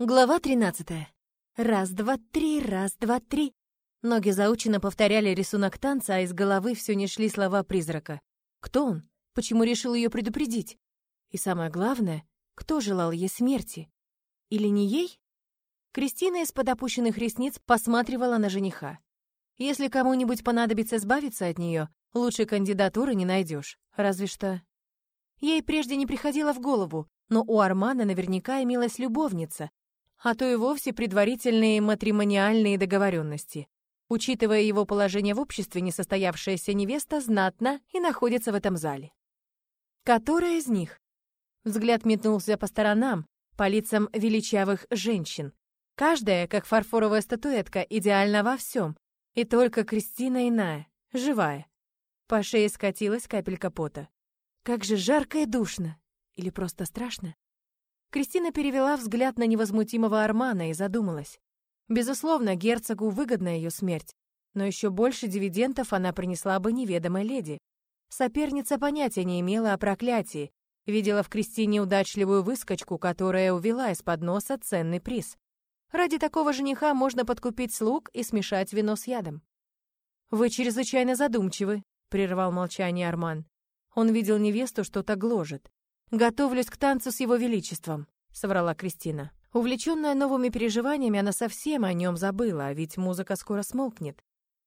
Глава 13. Раз, два, три, раз, два, три. Ноги заученно повторяли рисунок танца, а из головы все не шли слова призрака. Кто он? Почему решил ее предупредить? И самое главное, кто желал ей смерти? Или не ей? Кристина из-под опущенных ресниц посматривала на жениха. Если кому-нибудь понадобится избавиться от нее, лучшей кандидатуры не найдешь. Разве что... Ей прежде не приходило в голову, но у Армана наверняка имелась любовница, а то и вовсе предварительные матримониальные договоренности. Учитывая его положение в обществе, несостоявшаяся невеста знатна и находится в этом зале. Которая из них? Взгляд метнулся по сторонам, по лицам величавых женщин. Каждая, как фарфоровая статуэтка, идеальна во всем. И только Кристина иная, живая. По шее скатилась капелька пота. Как же жарко и душно. Или просто страшно? Кристина перевела взгляд на невозмутимого Армана и задумалась. Безусловно, герцогу выгодна ее смерть, но еще больше дивидендов она принесла бы неведомой леди. Соперница понятия не имела о проклятии, видела в Кристине удачливую выскочку, которая увела из-под носа ценный приз. Ради такого жениха можно подкупить слуг и смешать вино с ядом. «Вы чрезвычайно задумчивы», — прервал молчание Арман. Он видел невесту, что-то гложет. «Готовлюсь к танцу с его величеством», — соврала Кристина. Увлеченная новыми переживаниями, она совсем о нем забыла, а ведь музыка скоро смолкнет.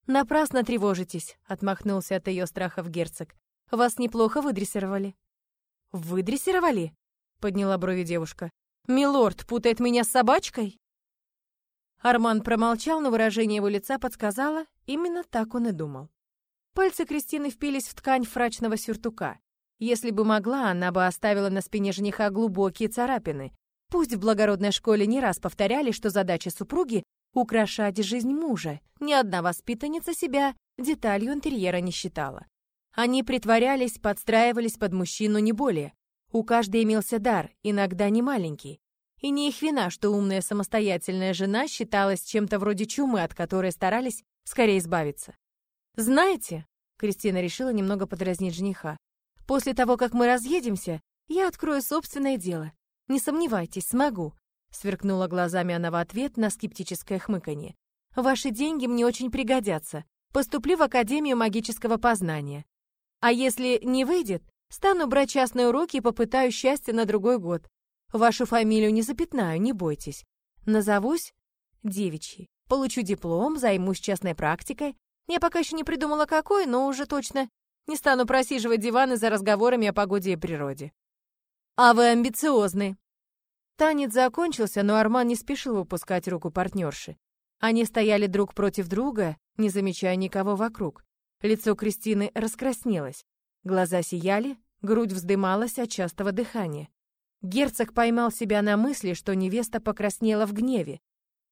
«Напрасно тревожитесь», — отмахнулся от ее страхов герцог. «Вас неплохо выдрессировали». «Выдрессировали?» — подняла брови девушка. «Милорд путает меня с собачкой?» Арман промолчал, но выражение его лица подсказало, именно так он и думал. Пальцы Кристины впились в ткань фрачного сюртука. Если бы могла, она бы оставила на спине жениха глубокие царапины. Пусть в благородной школе не раз повторяли, что задача супруги — украшать жизнь мужа. Ни одна воспитанница себя деталью интерьера не считала. Они притворялись, подстраивались под мужчину не более. У каждой имелся дар, иногда не маленький. И не их вина, что умная самостоятельная жена считалась чем-то вроде чумы, от которой старались скорее избавиться. «Знаете», — Кристина решила немного подразнить жениха, После того, как мы разъедемся, я открою собственное дело. Не сомневайтесь, смогу. Сверкнула глазами она в ответ на скептическое хмыканье. Ваши деньги мне очень пригодятся. Поступлю в Академию магического познания. А если не выйдет, стану брать частные уроки и попытаюсь счастье на другой год. Вашу фамилию не запятнаю, не бойтесь. Назовусь девичьей. Получу диплом, займусь частной практикой. Я пока еще не придумала какой, но уже точно не стану просиживать диваны за разговорами о погоде и природе. А вы амбициозны. Танец закончился, но Арман не спешил выпускать руку партнерши. Они стояли друг против друга, не замечая никого вокруг. Лицо Кристины раскраснелось. Глаза сияли, грудь вздымалась от частого дыхания. Герцог поймал себя на мысли, что невеста покраснела в гневе.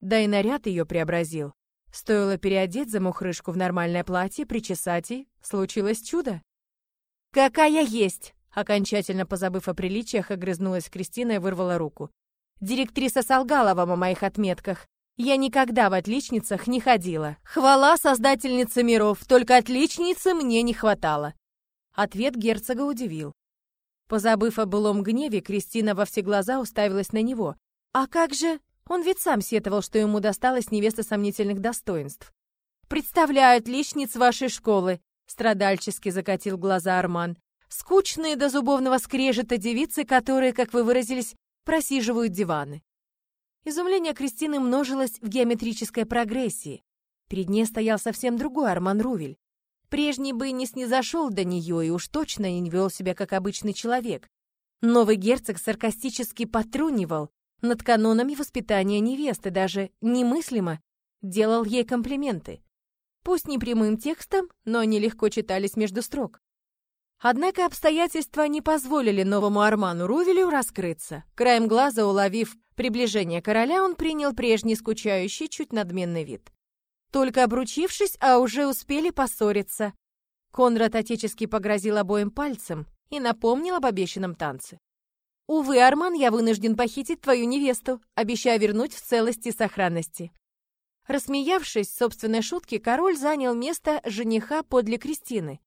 Да и наряд ее преобразил. Стоило переодеть замухрышку в нормальное платье, причесать и... Случилось чудо. «Какая есть!» Окончательно позабыв о приличиях, огрызнулась Кристина и вырвала руку. «Директриса солгала вам о моих отметках. Я никогда в отличницах не ходила. Хвала создательнице миров, только отличницы мне не хватало». Ответ герцога удивил. Позабыв о былом гневе, Кристина во все глаза уставилась на него. «А как же...» Он ведь сам сетовал, что ему досталась невеста сомнительных достоинств. «Представляют личниц вашей школы», — страдальчески закатил глаза Арман. «Скучные до зубовного скрежета девицы, которые, как вы выразились, просиживают диваны». Изумление Кристины множилось в геометрической прогрессии. Перед ней стоял совсем другой Арман Рувель. Прежний бы не снизошел до нее и уж точно не вел себя как обычный человек. Новый герцог саркастически потрунивал, над канонами воспитания невесты, даже немыслимо делал ей комплименты. Пусть не прямым текстом, но они легко читались между строк. Однако обстоятельства не позволили новому Арману Рувелю раскрыться. Краем глаза уловив приближение короля, он принял прежний скучающий, чуть надменный вид. Только обручившись, а уже успели поссориться. Конрад отечески погрозил обоим пальцем и напомнил об обещанном танце. «Увы, Арман, я вынужден похитить твою невесту, обещаю вернуть в целости и сохранности». Рассмеявшись собственной шутке, король занял место жениха подле Кристины.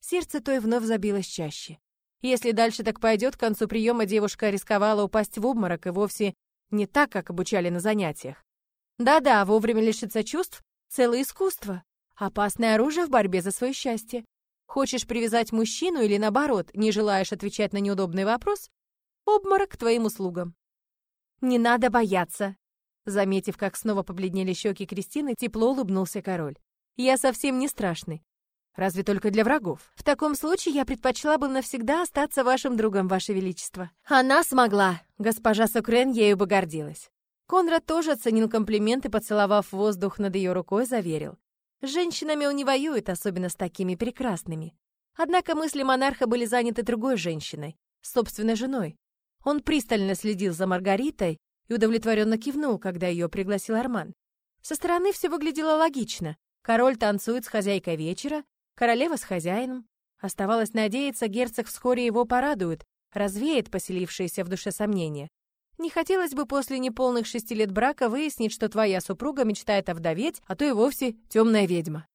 Сердце той вновь забилось чаще. Если дальше так пойдет, к концу приема девушка рисковала упасть в обморок и вовсе не так, как обучали на занятиях. Да-да, вовремя лишиться чувств — целое искусство. Опасное оружие в борьбе за свое счастье. Хочешь привязать мужчину или, наоборот, не желаешь отвечать на неудобный вопрос? Обморок к твоим услугам. Не надо бояться. Заметив, как снова побледнели щеки Кристины, тепло улыбнулся король. Я совсем не страшный. Разве только для врагов. В таком случае я предпочла бы навсегда остаться вашим другом, ваше величество. Она смогла. Госпожа Сукрен ею бы гордилась. Конрад тоже оценил комплимент и, поцеловав воздух над ее рукой, заверил. С женщинами он не воюет, особенно с такими прекрасными. Однако мысли монарха были заняты другой женщиной, собственной женой. Он пристально следил за Маргаритой и удовлетворенно кивнул, когда ее пригласил Арман. Со стороны все выглядело логично. Король танцует с хозяйкой вечера, королева с хозяином. Оставалось надеяться, герцог вскоре его порадует, развеет поселившиеся в душе сомнения. Не хотелось бы после неполных шести лет брака выяснить, что твоя супруга мечтает овдоветь, а то и вовсе темная ведьма.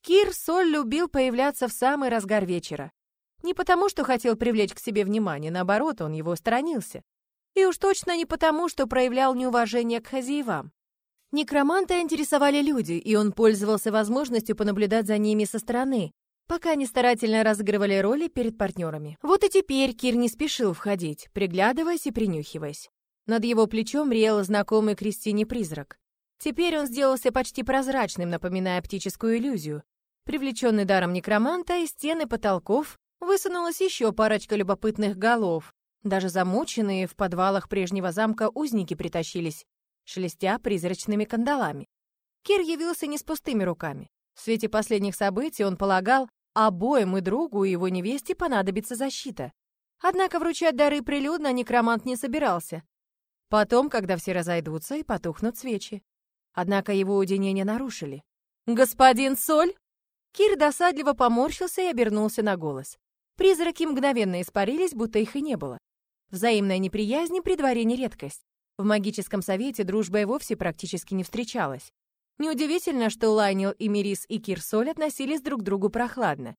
Кир Соль любил появляться в самый разгар вечера. Не потому, что хотел привлечь к себе внимание, наоборот, он его сторонился. И уж точно не потому, что проявлял неуважение к хозяевам. Некроманта интересовали люди, и он пользовался возможностью понаблюдать за ними со стороны, пока они старательно разыгрывали роли перед партнерами. Вот и теперь Кир не спешил входить, приглядываясь и принюхиваясь. Над его плечом реял знакомый Кристине призрак. Теперь он сделался почти прозрачным, напоминая оптическую иллюзию. Привлеченный даром некроманта, из стены потолков высунулась еще парочка любопытных голов. Даже замученные в подвалах прежнего замка узники притащились, шелестя призрачными кандалами. Кир явился не с пустыми руками. В свете последних событий он полагал, обоим и другу, и его невесте понадобится защита. Однако вручать дары прилюдно некромант не собирался. Потом, когда все разойдутся и потухнут свечи. Однако его уединение нарушили. «Господин Соль!» Кир досадливо поморщился и обернулся на голос. Призраки мгновенно испарились, будто их и не было. Взаимная неприязнь при дворе не редкость. В магическом совете дружба и вовсе практически не встречалась. Неудивительно, что Лайнил и Мирис и Кирсоль относились друг к другу прохладно.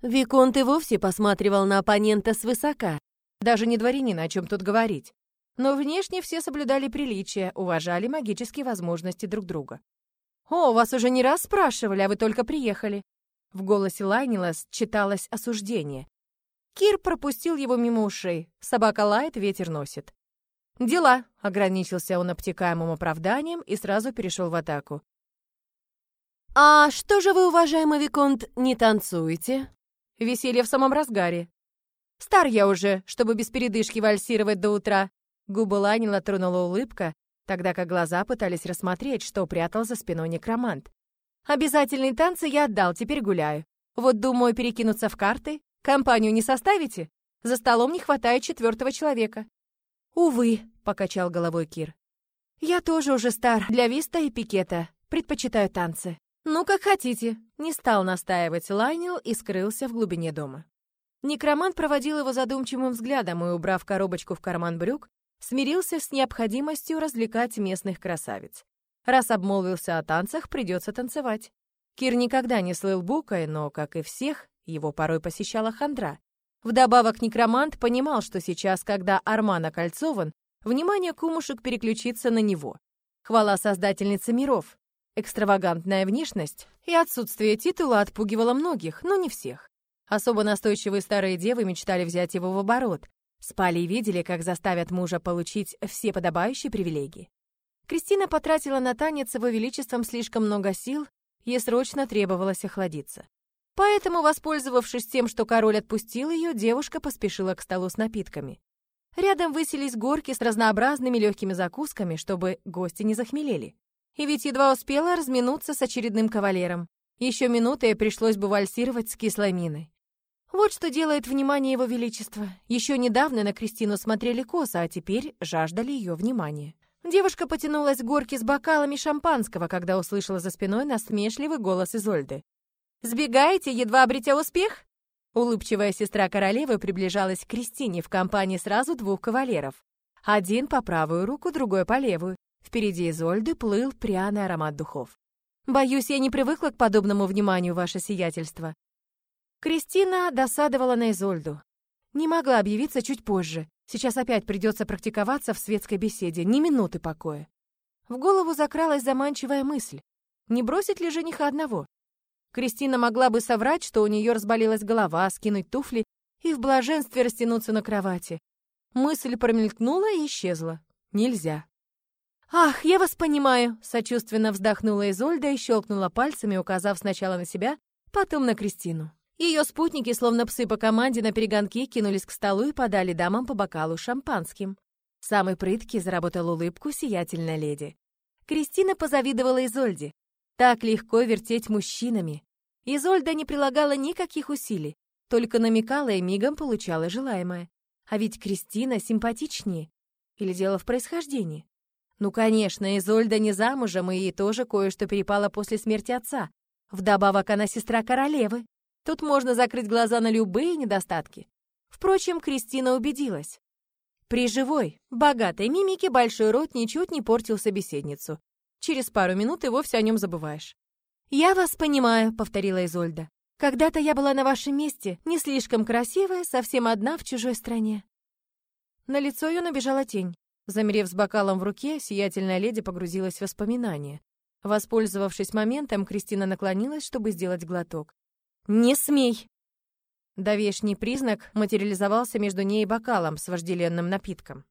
Виконт и вовсе посматривал на оппонента свысока. Даже не дворянин, о чем тут говорить. Но внешне все соблюдали приличия, уважали магические возможности друг друга. «О, вас уже не раз спрашивали, а вы только приехали». В голосе Лайнила читалось осуждение. Кир пропустил его мимо ушей. Собака лает, ветер носит. «Дела», — ограничился он обтекаемым оправданием и сразу перешел в атаку. «А что же вы, уважаемый Виконт, не танцуете?» «Веселье в самом разгаре». «Стар я уже, чтобы без передышки вальсировать до утра». Губы Ланила тронула улыбка, тогда как глаза пытались рассмотреть, что прятал за спиной некромант. «Обязательные танцы я отдал, теперь гуляю. Вот думаю перекинуться в карты. Компанию не составите? За столом не хватает четвертого человека. «Увы», — покачал головой Кир. «Я тоже уже стар для виста и пикета. Предпочитаю танцы». «Ну, как хотите», — не стал настаивать Лайнил и скрылся в глубине дома. Некромант проводил его задумчивым взглядом и, убрав коробочку в карман брюк, смирился с необходимостью развлекать местных красавиц. Раз обмолвился о танцах, придется танцевать. Кир никогда не слыл букой, но, как и всех, его порой посещала хандра. Вдобавок некромант понимал, что сейчас, когда Арман окольцован, внимание кумушек переключится на него. Хвала создательницы миров. Экстравагантная внешность и отсутствие титула отпугивало многих, но не всех. Особо настойчивые старые девы мечтали взять его в оборот. Спали и видели, как заставят мужа получить все подобающие привилегии. Кристина потратила на танец его величеством слишком много сил, ей срочно требовалось охладиться. Поэтому, воспользовавшись тем, что король отпустил ее, девушка поспешила к столу с напитками. Рядом высились горки с разнообразными легкими закусками, чтобы гости не захмелели. И ведь едва успела разминуться с очередным кавалером. Еще минуты и пришлось бы вальсировать с кислой миной. Вот что делает внимание его величества. Еще недавно на Кристину смотрели косо, а теперь жаждали ее внимания. Девушка потянулась к горке с бокалами шампанского, когда услышала за спиной насмешливый голос Изольды. Сбегаете, едва обретя успех?» Улыбчивая сестра королевы приближалась к Кристине в компании сразу двух кавалеров. Один по правую руку, другой по левую. Впереди Изольды плыл пряный аромат духов. «Боюсь, я не привыкла к подобному вниманию, ваше сиятельство». Кристина досадовала на Изольду. Не могла объявиться чуть позже. Сейчас опять придется практиковаться в светской беседе, ни минуты покоя. В голову закралась заманчивая мысль. Не бросить ли жениха одного? Кристина могла бы соврать, что у нее разболелась голова, скинуть туфли и в блаженстве растянуться на кровати. Мысль промелькнула и исчезла. Нельзя. «Ах, я вас понимаю!» — сочувственно вздохнула Изольда и щелкнула пальцами, указав сначала на себя, потом на Кристину. Ее спутники, словно псы по команде, на перегонки кинулись к столу и подали дамам по бокалу шампанским. Самый прыткий заработал улыбку сиятельной леди. Кристина позавидовала Изольде. Так легко вертеть мужчинами. Изольда не прилагала никаких усилий, только намекала и мигом получала желаемое. А ведь Кристина симпатичнее. Или дело в происхождении? Ну, конечно, Изольда не замужем, и ей тоже кое-что перепало после смерти отца. Вдобавок она сестра королевы. Тут можно закрыть глаза на любые недостатки. Впрочем, Кристина убедилась. При живой, богатой мимике большой рот ничуть не портил собеседницу. Через пару минут и вовсе о нем забываешь. «Я вас понимаю», — повторила Изольда. «Когда-то я была на вашем месте, не слишком красивая, совсем одна в чужой стране». На лицо ее набежала тень. Замерев с бокалом в руке, сиятельная леди погрузилась в воспоминания. Воспользовавшись моментом, Кристина наклонилась, чтобы сделать глоток. «Не смей!» Давешний признак материализовался между ней и бокалом с вожделенным напитком.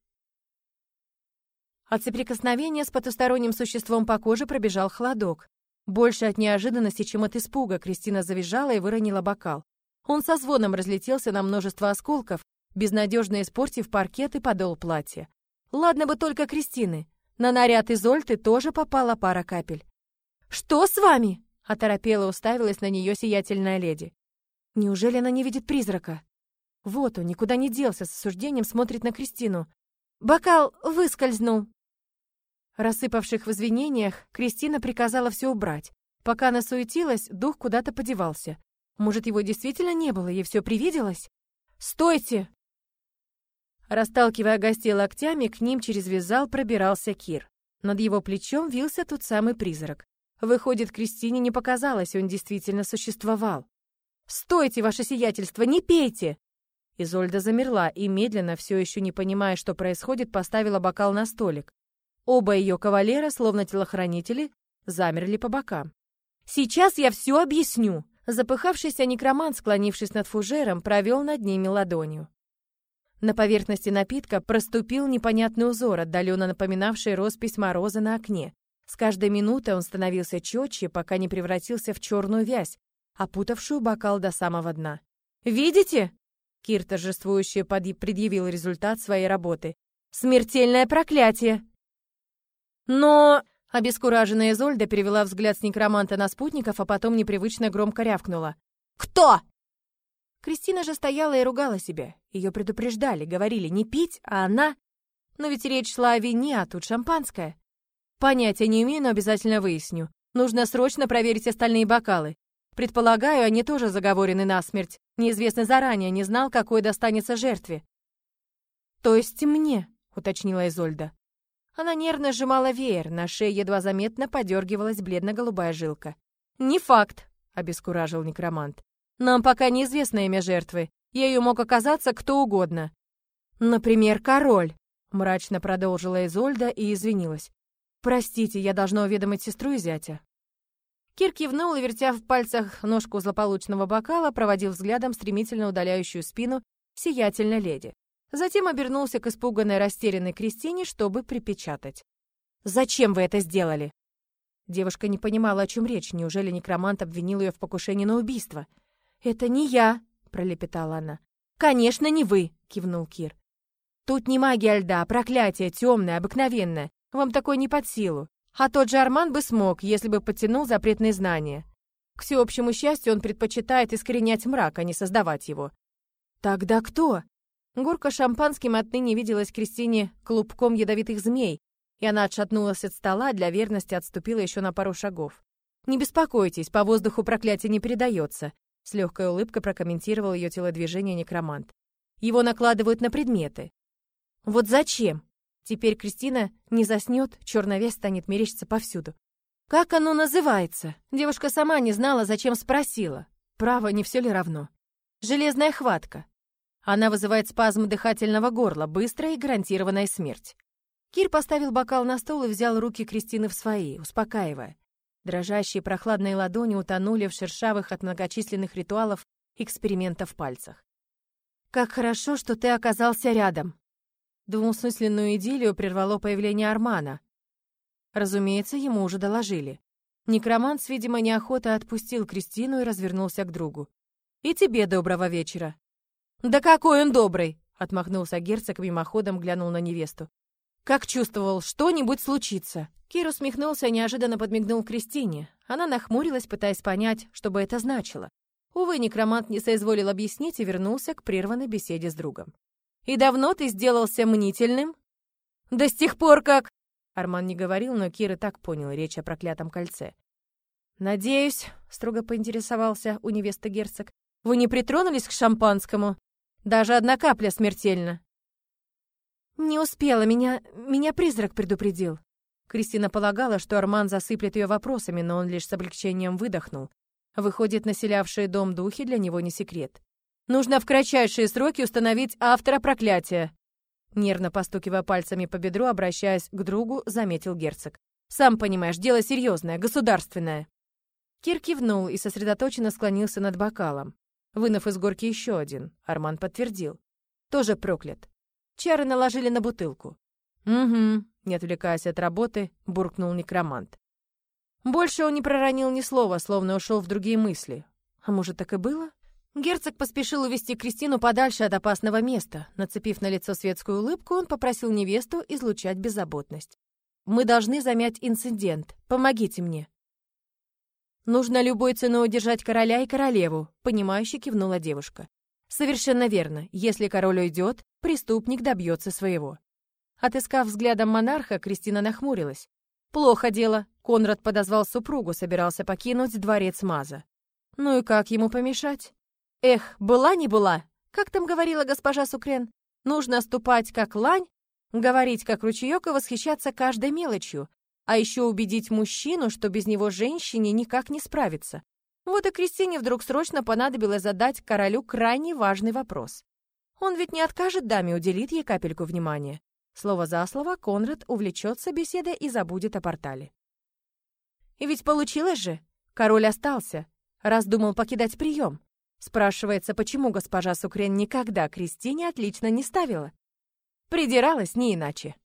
От соприкосновения с потусторонним существом по коже пробежал холодок. Больше от неожиданности, чем от испуга, Кристина завизжала и выронила бокал. Он со звоном разлетелся на множество осколков, безнадежно испортив паркет и подол платья. Ладно бы только Кристины. На наряд Изольты тоже попала пара капель. «Что с вами?» — оторопела уставилась на нее сиятельная леди. «Неужели она не видит призрака?» Вот он, никуда не делся, с осуждением смотрит на Кристину. «Бокал выскользнул!» Рассыпавших в извинениях, Кристина приказала все убрать. Пока она суетилась, дух куда-то подевался. Может, его действительно не было, ей все привиделось? «Стойте!» Расталкивая гостей локтями, к ним через весь зал пробирался Кир. Над его плечом вился тот самый призрак. Выходит, Кристине не показалось, он действительно существовал. «Стойте, ваше сиятельство, не пейте!» Изольда замерла и медленно, все еще не понимая, что происходит, поставила бокал на столик. Оба ее кавалера, словно телохранители, замерли по бокам. «Сейчас я все объясню!» Запыхавшийся некромант, склонившись над фужером, провел над ними ладонью. На поверхности напитка проступил непонятный узор, отдаленно напоминавший роспись мороза на окне. С каждой минутой он становился четче, пока не превратился в черную вязь, опутавшую бокал до самого дна. «Видите?» Кир торжествующе предъявил результат своей работы. «Смертельное проклятие!» «Но...» Обескураженная Изольда перевела взгляд с некроманта на спутников, а потом непривычно громко рявкнула. «Кто?» Кристина же стояла и ругала себя. Ее предупреждали, говорили не пить, а она... Но ведь речь шла о вине, а тут шампанское. Понятия не имею, но обязательно выясню. Нужно срочно проверить остальные бокалы. Предполагаю, они тоже заговорены насмерть. Неизвестно заранее, не знал, какой достанется жертве. «То есть мне», — уточнила Изольда. Она нервно сжимала веер, на шее едва заметно подергивалась бледно-голубая жилка. «Не факт», — обескуражил некромант. «Нам пока неизвестно имя жертвы. Ею мог оказаться кто угодно». «Например, король», — мрачно продолжила Изольда и извинилась. «Простите, я должна уведомить сестру и зятя». Кир кивнул и, вертя в пальцах ножку злополучного бокала, проводил взглядом стремительно удаляющую спину сиятельной леди. Затем обернулся к испуганной, растерянной Кристине, чтобы припечатать. «Зачем вы это сделали?» Девушка не понимала, о чем речь. Неужели некромант обвинил ее в покушении на убийство? «Это не я», — пролепетала она. «Конечно, не вы», — кивнул Кир. «Тут не магия льда, а проклятие темное, обыкновенное. Вам такое не под силу. А тот же Арман бы смог, если бы подтянул запретные знания. К всеобщему счастью, он предпочитает искоренять мрак, а не создавать его». «Тогда кто?» Горка шампанским отныне виделась Кристине клубком ядовитых змей, и она отшатнулась от стола, для верности отступила еще на пару шагов. «Не беспокойтесь, по воздуху проклятие не передается», с легкой улыбкой прокомментировал ее телодвижение некромант. «Его накладывают на предметы». «Вот зачем?» Теперь Кристина не заснет, черная станет мерещиться повсюду. «Как оно называется?» Девушка сама не знала, зачем спросила. Право, не все ли равно? «Железная хватка». Она вызывает спазм дыхательного горла, быстрая и гарантированная смерть. Кир поставил бокал на стол и взял руки Кристины в свои, успокаивая. Дрожащие прохладные ладони утонули в шершавых от многочисленных ритуалов экспериментов пальцах. «Как хорошо, что ты оказался рядом!» Двусмысленную идиллию прервало появление Армана. Разумеется, ему уже доложили. Некромант видимо неохотой отпустил Кристину и развернулся к другу. «И тебе доброго вечера!» «Да какой он добрый!» — отмахнулся герцог, мимоходом глянул на невесту. «Как чувствовал, что-нибудь случится!» Кир усмехнулся и неожиданно подмигнул Кристине. Она нахмурилась, пытаясь понять, что бы это значило. Увы, некромант не соизволил объяснить и вернулся к прерванной беседе с другом. «И давно ты сделался мнительным?» «Да с тех пор, как...» Арман не говорил, но Кир и так понял речь о проклятом кольце. «Надеюсь», — строго поинтересовался у невесты герцог, «вы не притронулись к шампанскому?» Даже одна капля смертельна. Не успела, меня... меня призрак предупредил. Кристина полагала, что Арман засыплет ее вопросами, но он лишь с облегчением выдохнул. Выходит, населявшие дом духи для него не секрет. Нужно в кратчайшие сроки установить автора проклятия. Нервно постукивая пальцами по бедру, обращаясь к другу, заметил герцог. «Сам понимаешь, дело серьезное, государственное». Кир кивнул и сосредоточенно склонился над бокалом. Вынув из горки еще один, Арман подтвердил. Тоже проклят. Чары наложили на бутылку. «Угу», — не отвлекаясь от работы, буркнул некромант. Больше он не проронил ни слова, словно ушел в другие мысли. А может, так и было? Герцог поспешил увести Кристину подальше от опасного места. Нацепив на лицо светскую улыбку, он попросил невесту излучать беззаботность. «Мы должны замять инцидент. Помогите мне». Нужно любой ценой удержать короля и королеву, понимающе кивнула девушка. Совершенно верно. Если король уйдет, преступник добьется своего. Отыскав взглядом монарха, Кристина нахмурилась. Плохо дело. Конрад подозвал супругу, собирался покинуть дворец Маза. Ну и как ему помешать? Эх, была не была. Как там говорила госпожа Сукрен? Нужно ступать как лань, говорить как ручеек и восхищаться каждой мелочью, а еще убедить мужчину, что без него женщине никак не справиться. Вот и Кристине вдруг срочно понадобилось задать королю крайне важный вопрос. Он ведь не откажет даме, уделит ей капельку внимания. Слово за слово Конрад увлечется беседой и забудет о портале. И ведь получилось же. Король остался, раз думал покидать прием. Спрашивается, почему госпожа Сукрен никогда Кристине отлично не ставила? Придиралась не иначе.